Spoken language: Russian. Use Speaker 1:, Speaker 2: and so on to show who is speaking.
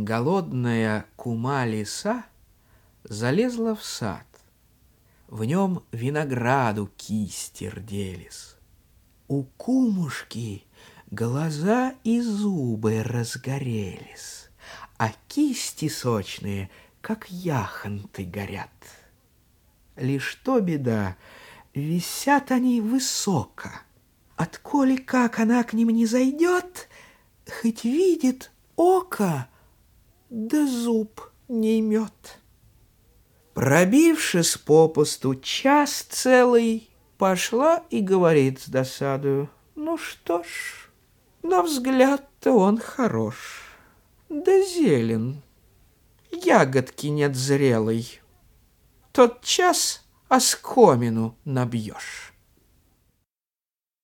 Speaker 1: Голодная кума лиса залезла в сад. В нем винограду кисти рделись. У кумушки глаза и зубы разгорелись, а кисти сочные, как яхонты, горят. Лишь то беда, висят они высоко. Отколи как она к ним не зайдет, хоть видит око, да зуб не имет. Пробившись попусту час целый, пошла и говорит с досадою, ну что ж, на взгляд-то он хорош, да зелен, ягодки нет зрелой. Тот час оскомину набьешь.